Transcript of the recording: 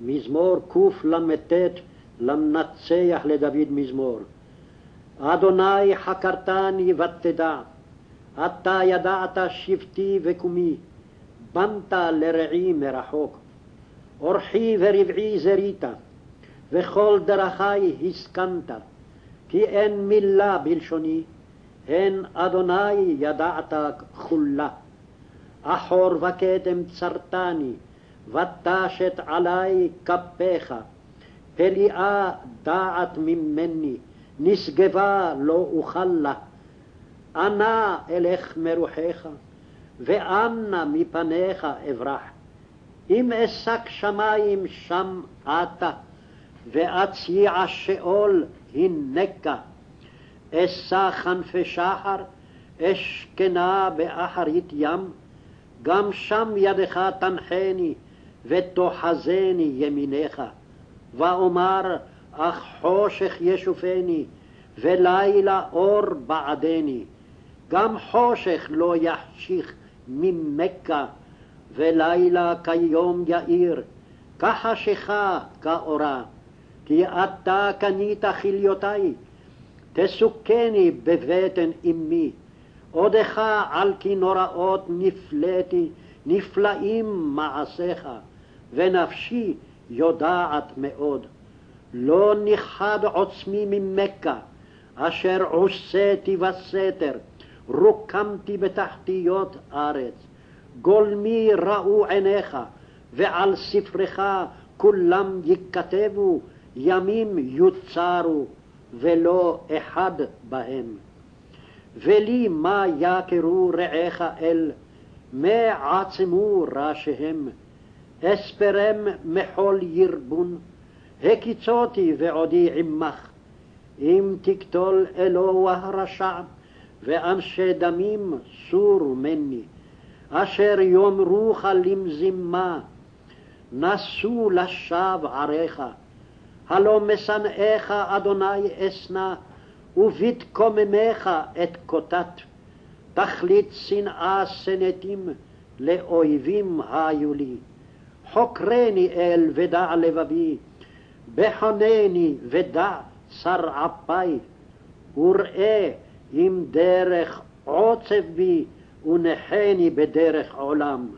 מזמור קל"ט למנצח לדוד מזמור. אדוני חקרתני ותדע, אתה ידעת שבטי וקומי, בנת לרעי מרחוק. אורחי ורבעי זרית, וכל דרכי הסכנת, כי אין מילה בלשוני, הן אדוני ידעת כחולה. אחור וכתם צרתני, ותשת עלי כפיך, פליאה דעת ממני, נשגבה לא אוכל לה. אנה אלך מרוחך, ואנה מפניך אברח. אם אשק שמים שם אתה, ואציע שאול הנקה. אשא כנפי שחר, אשכנה באחרית ים, גם שם ידך תנחני, ותאחזני ימינך. ואומר, אך חושך ישופני, ולילה אור בעדני. גם חושך לא יחשיך ממכה, ולילה כיום יאיר, כחשיכה כאורה. כי אתה קנית כליותי, תסוכני בבטן אמי. עודך על כי נוראות נפלאתי, נפלאים מעשיך, ונפשי יודעת מאוד. לא נכחד עוצמי ממכה, אשר עושתי בסתר, רוקמתי בתחתיות ארץ. גולמי ראו עיניך, ועל ספרך כולם ייכתבו, ימים יוצרו, ולא אחד בהם. ולי מה יכרו רעיך אל, מה עצמו ראשיהם, אספרם מחול ירבון, הקיצותי ועודי עמך, אם תקטול אלוה הרשע, ואנשי דמים סורו מני, אשר יאמרוך למזימה, נסו לשווא עריך, הלא משנאיך אדוני אשנא, ובתקוממך את קוטט. תכלית שנאה שנאתים, לאויבים היו לי. חוקרני אל ודע לבבי, בחונני ודע שר עפי, וראה אם דרך עוצב בי, ונחני בדרך עולם.